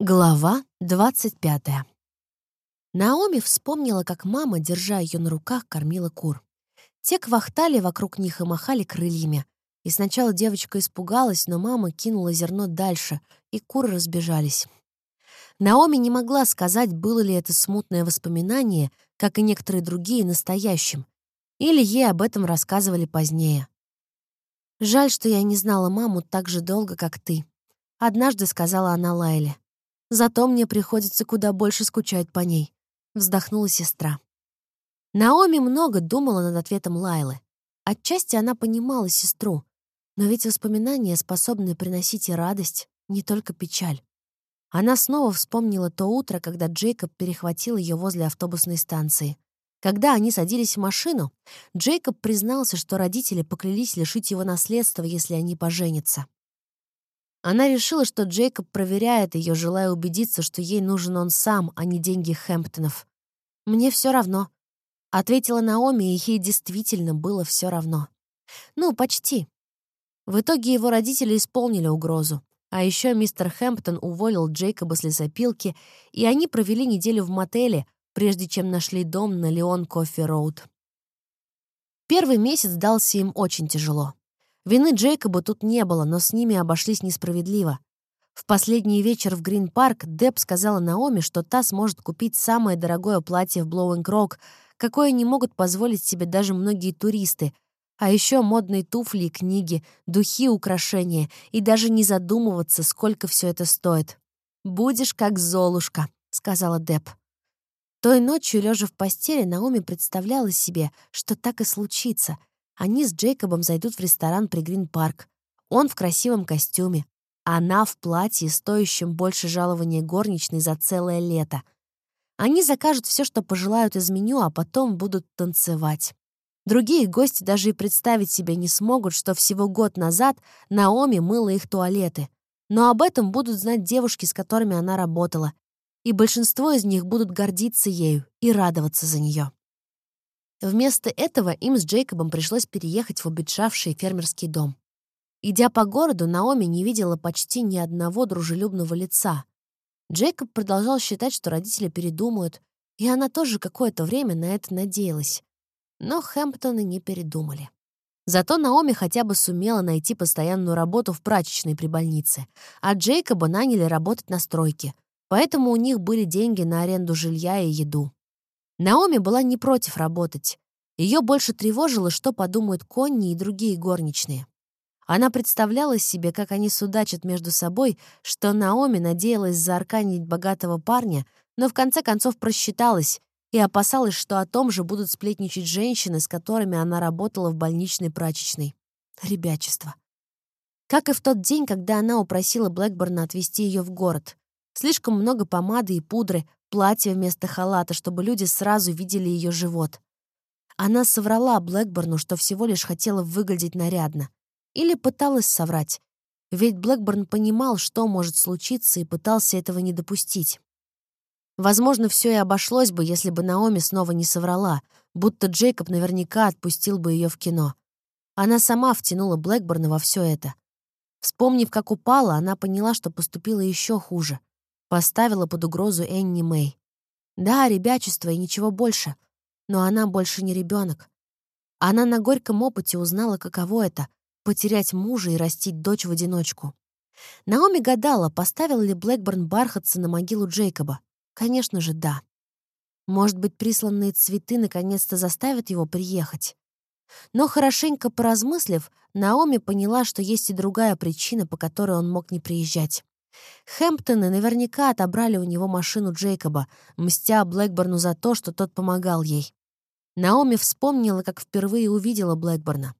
Глава 25. Наоми вспомнила, как мама, держа ее на руках, кормила кур. Те квахтали вокруг них и махали крыльями. И сначала девочка испугалась, но мама кинула зерно дальше, и куры разбежались. Наоми не могла сказать, было ли это смутное воспоминание, как и некоторые другие, настоящим, или ей об этом рассказывали позднее. «Жаль, что я не знала маму так же долго, как ты», — однажды сказала она Лайле. Зато мне приходится куда больше скучать по ней», — вздохнула сестра. Наоми много думала над ответом Лайлы. Отчасти она понимала сестру, но ведь воспоминания способны приносить и радость, не только печаль. Она снова вспомнила то утро, когда Джейкоб перехватил ее возле автобусной станции. Когда они садились в машину, Джейкоб признался, что родители поклялись лишить его наследства, если они поженятся. Она решила, что Джейкоб проверяет ее, желая убедиться, что ей нужен он сам, а не деньги Хэмптонов. «Мне все равно», — ответила Наоми, и ей действительно было все равно. Ну, почти. В итоге его родители исполнили угрозу. А еще мистер Хэмптон уволил Джейкоба с лесопилки, и они провели неделю в мотеле, прежде чем нашли дом на Леон Кофи Роуд. Первый месяц дался им очень тяжело. Вины Джейкоба тут не было, но с ними обошлись несправедливо. В последний вечер в Грин-парк Деб сказала Наоми, что та сможет купить самое дорогое платье в Блоуинг Рок, какое не могут позволить себе даже многие туристы, а еще модные туфли и книги, духи, украшения, и даже не задумываться, сколько все это стоит. «Будешь как Золушка», — сказала Деб. Той ночью, лежа в постели, Наоми представляла себе, что так и случится, они с Джейкобом зайдут в ресторан при Грин-парк. Он в красивом костюме. Она в платье, стоящем больше жалования горничной за целое лето. Они закажут все, что пожелают из меню, а потом будут танцевать. Другие гости даже и представить себе не смогут, что всего год назад Наоми мыла их туалеты. Но об этом будут знать девушки, с которыми она работала. И большинство из них будут гордиться ею и радоваться за нее. Вместо этого им с Джейкобом пришлось переехать в обетшавший фермерский дом. Идя по городу, Наоми не видела почти ни одного дружелюбного лица. Джейкоб продолжал считать, что родители передумают, и она тоже какое-то время на это надеялась. Но Хэмптоны не передумали. Зато Наоми хотя бы сумела найти постоянную работу в прачечной при больнице, а Джейкоба наняли работать на стройке, поэтому у них были деньги на аренду жилья и еду. Наоми была не против работать. Ее больше тревожило, что подумают Конни и другие горничные. Она представляла себе, как они судачат между собой, что Наоми надеялась заарканить богатого парня, но в конце концов просчиталась и опасалась, что о том же будут сплетничать женщины, с которыми она работала в больничной прачечной. Ребячество. Как и в тот день, когда она упросила Блэкборна отвезти ее в город. Слишком много помады и пудры, платье вместо халата, чтобы люди сразу видели ее живот. Она соврала Блэкборну, что всего лишь хотела выглядеть нарядно. Или пыталась соврать. Ведь Блэкборн понимал, что может случиться, и пытался этого не допустить. Возможно, все и обошлось бы, если бы Наоми снова не соврала, будто Джейкоб наверняка отпустил бы ее в кино. Она сама втянула Блэкборна во все это. Вспомнив, как упала, она поняла, что поступила еще хуже. Поставила под угрозу Энни Мэй. Да, ребячество и ничего больше. Но она больше не ребенок. Она на горьком опыте узнала, каково это — потерять мужа и растить дочь в одиночку. Наоми гадала, поставил ли Блэкборн бархатца на могилу Джейкоба. Конечно же, да. Может быть, присланные цветы наконец-то заставят его приехать. Но хорошенько поразмыслив, Наоми поняла, что есть и другая причина, по которой он мог не приезжать. Хэмптоны наверняка отобрали у него машину Джейкоба, мстя Блэкборну за то, что тот помогал ей. Наоми вспомнила, как впервые увидела Блэкборна.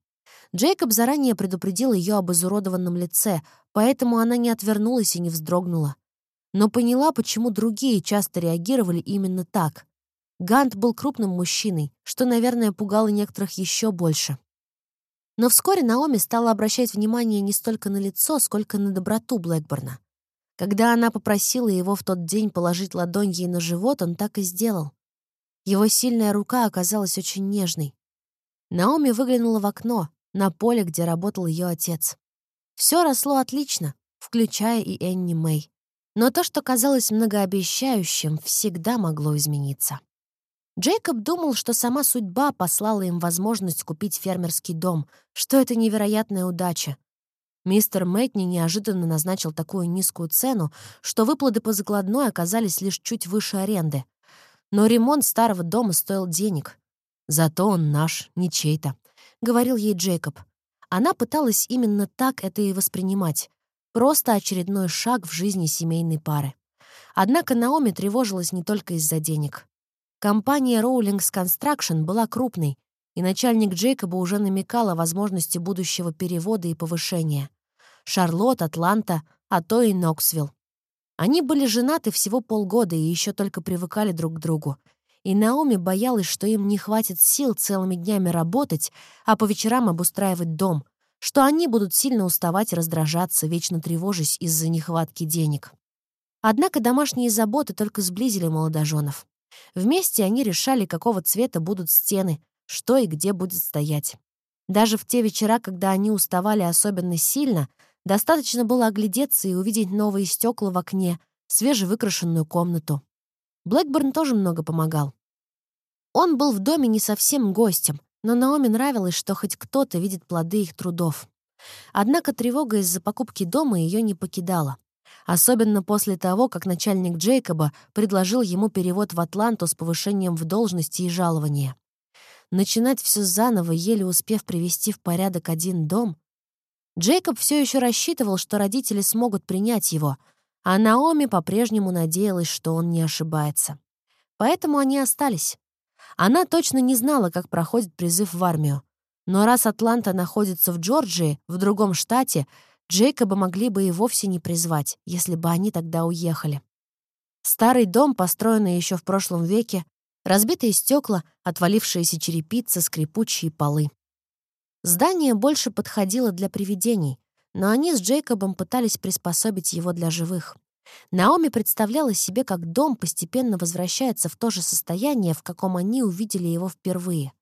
Джейкоб заранее предупредил ее об изуродованном лице, поэтому она не отвернулась и не вздрогнула. Но поняла, почему другие часто реагировали именно так. Гант был крупным мужчиной, что, наверное, пугало некоторых еще больше. Но вскоре Наоми стала обращать внимание не столько на лицо, сколько на доброту Блэкборна. Когда она попросила его в тот день положить ладонь ей на живот, он так и сделал. Его сильная рука оказалась очень нежной. Наоми выглянула в окно, на поле, где работал ее отец. Все росло отлично, включая и Энни Мэй. Но то, что казалось многообещающим, всегда могло измениться. Джейкоб думал, что сама судьба послала им возможность купить фермерский дом, что это невероятная удача. Мистер Мэтни неожиданно назначил такую низкую цену, что выплаты по закладной оказались лишь чуть выше аренды. Но ремонт старого дома стоил денег. «Зато он наш, не чей-то», — говорил ей Джейкоб. Она пыталась именно так это и воспринимать. Просто очередной шаг в жизни семейной пары. Однако Наоми тревожилась не только из-за денег. Компания Rowlings Construction была крупной, и начальник Джейкоба уже намекал о возможности будущего перевода и повышения. Шарлотт, Атланта, а то и Ноксвилл. Они были женаты всего полгода и еще только привыкали друг к другу. И Наоми боялась, что им не хватит сил целыми днями работать, а по вечерам обустраивать дом, что они будут сильно уставать и раздражаться, вечно тревожась из-за нехватки денег. Однако домашние заботы только сблизили молодоженов. Вместе они решали, какого цвета будут стены, что и где будет стоять. Даже в те вечера, когда они уставали особенно сильно, достаточно было оглядеться и увидеть новые стекла в окне, свежевыкрашенную комнату. Блэкборн тоже много помогал. Он был в доме не совсем гостем, но Наоми нравилось, что хоть кто-то видит плоды их трудов. Однако тревога из-за покупки дома ее не покидала. Особенно после того, как начальник Джейкоба предложил ему перевод в Атланту с повышением в должности и жалования. Начинать все заново, еле успев привести в порядок один дом. Джейкоб все еще рассчитывал, что родители смогут принять его, а Наоми по-прежнему надеялась, что он не ошибается. Поэтому они остались. Она точно не знала, как проходит призыв в армию. Но раз Атланта находится в Джорджии, в другом штате, Джейкоба могли бы и вовсе не призвать, если бы они тогда уехали. Старый дом, построенный еще в прошлом веке, разбитые стекла, отвалившиеся черепицы, скрипучие полы. Здание больше подходило для привидений, но они с Джейкобом пытались приспособить его для живых. Наоми представляла себе, как дом постепенно возвращается в то же состояние, в каком они увидели его впервые.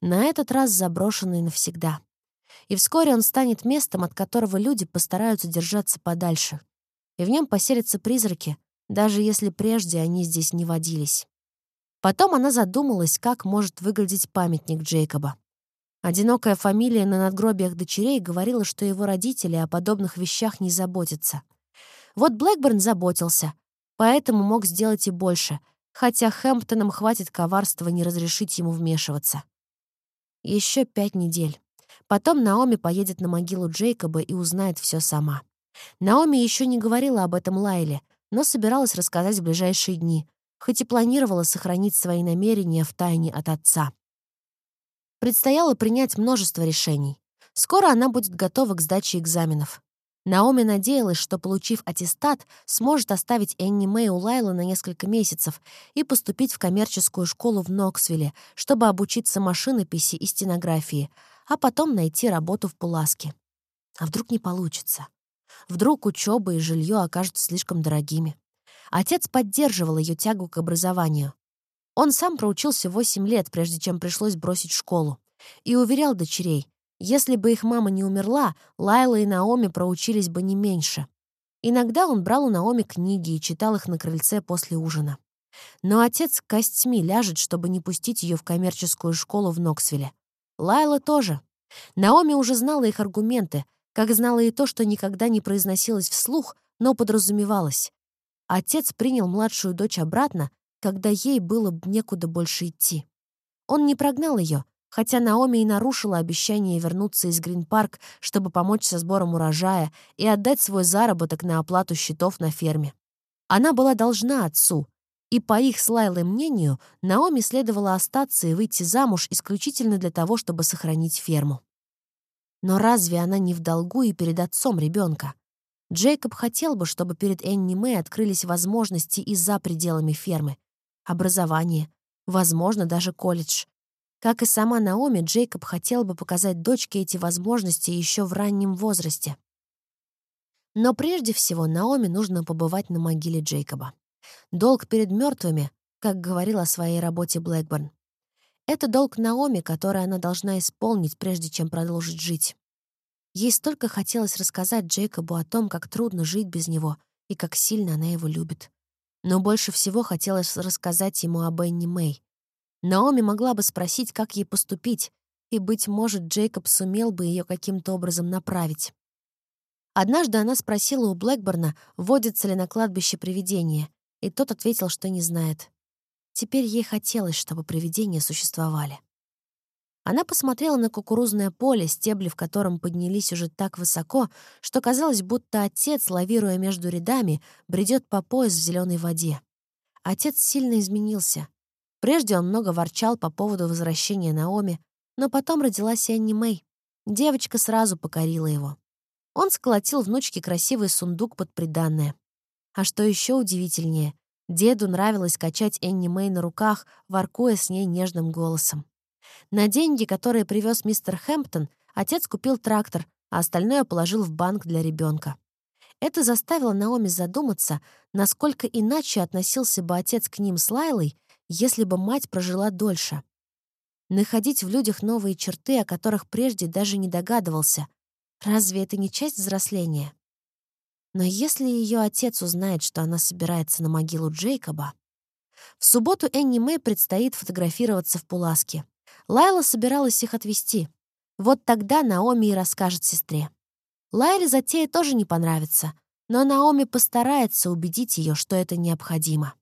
На этот раз заброшенный навсегда и вскоре он станет местом, от которого люди постараются держаться подальше. И в нем поселятся призраки, даже если прежде они здесь не водились. Потом она задумалась, как может выглядеть памятник Джейкоба. Одинокая фамилия на надгробиях дочерей говорила, что его родители о подобных вещах не заботятся. Вот Блэкберн заботился, поэтому мог сделать и больше, хотя Хэмптонам хватит коварства не разрешить ему вмешиваться. Еще пять недель. Потом Наоми поедет на могилу Джейкоба и узнает все сама. Наоми еще не говорила об этом Лайле, но собиралась рассказать в ближайшие дни, хоть и планировала сохранить свои намерения в тайне от отца. Предстояло принять множество решений. Скоро она будет готова к сдаче экзаменов. Наоми надеялась, что, получив аттестат, сможет оставить Энни Мэй у Лайлы на несколько месяцев и поступить в коммерческую школу в Ноксвилле, чтобы обучиться машинописи и стенографии, а потом найти работу в Пуласке. А вдруг не получится? Вдруг учеба и жилье окажутся слишком дорогими? Отец поддерживал ее тягу к образованию. Он сам проучился 8 лет, прежде чем пришлось бросить школу, и уверял дочерей, если бы их мама не умерла, Лайла и Наоми проучились бы не меньше. Иногда он брал у Наоми книги и читал их на крыльце после ужина. Но отец костьми ляжет, чтобы не пустить ее в коммерческую школу в Ноксвилле. Лайла тоже. Наоми уже знала их аргументы, как знала и то, что никогда не произносилось вслух, но подразумевалось. Отец принял младшую дочь обратно, когда ей было некуда больше идти. Он не прогнал ее, хотя Наоми и нарушила обещание вернуться из Грин-парк, чтобы помочь со сбором урожая и отдать свой заработок на оплату счетов на ферме. Она была должна отцу, и, по их с Лайлой мнению, Наоми следовало остаться и выйти замуж исключительно для того, чтобы сохранить ферму. Но разве она не в долгу и перед отцом ребенка? Джейкоб хотел бы, чтобы перед Энни Мэй открылись возможности и за пределами фермы. Образование, возможно, даже колледж. Как и сама Наоми, Джейкоб хотел бы показать дочке эти возможности еще в раннем возрасте. Но прежде всего Наоми нужно побывать на могиле Джейкоба. Долг перед мертвыми, как говорил о своей работе Блэкборн. Это долг Наоми, который она должна исполнить, прежде чем продолжить жить. Ей столько хотелось рассказать Джейкобу о том, как трудно жить без него, и как сильно она его любит. Но больше всего хотелось рассказать ему об Энни Мэй. Наоми могла бы спросить, как ей поступить, и, быть может, Джейкоб сумел бы ее каким-то образом направить. Однажды она спросила у Блэкборна, водится ли на кладбище привидения, и тот ответил, что не знает. Теперь ей хотелось, чтобы привидения существовали. Она посмотрела на кукурузное поле, стебли в котором поднялись уже так высоко, что казалось, будто отец, лавируя между рядами, бредет по пояс в зеленой воде. Отец сильно изменился. Прежде он много ворчал по поводу возвращения Наоми, но потом родилась Энни Мэй. Девочка сразу покорила его. Он сколотил внучке красивый сундук под приданное. А что еще удивительнее, деду нравилось качать Энни Мэй на руках, воркуя с ней нежным голосом. На деньги, которые привез мистер Хэмптон, отец купил трактор, а остальное положил в банк для ребенка. Это заставило Наоми задуматься, насколько иначе относился бы отец к ним с Лайлой, если бы мать прожила дольше. Находить в людях новые черты, о которых прежде даже не догадывался. Разве это не часть взросления? Но если ее отец узнает, что она собирается на могилу Джейкоба... В субботу Энни Мэй предстоит фотографироваться в Пуласке. Лайла собиралась их отвезти. Вот тогда Наоми и расскажет сестре. Лайле затея тоже не понравится, но Наоми постарается убедить ее, что это необходимо.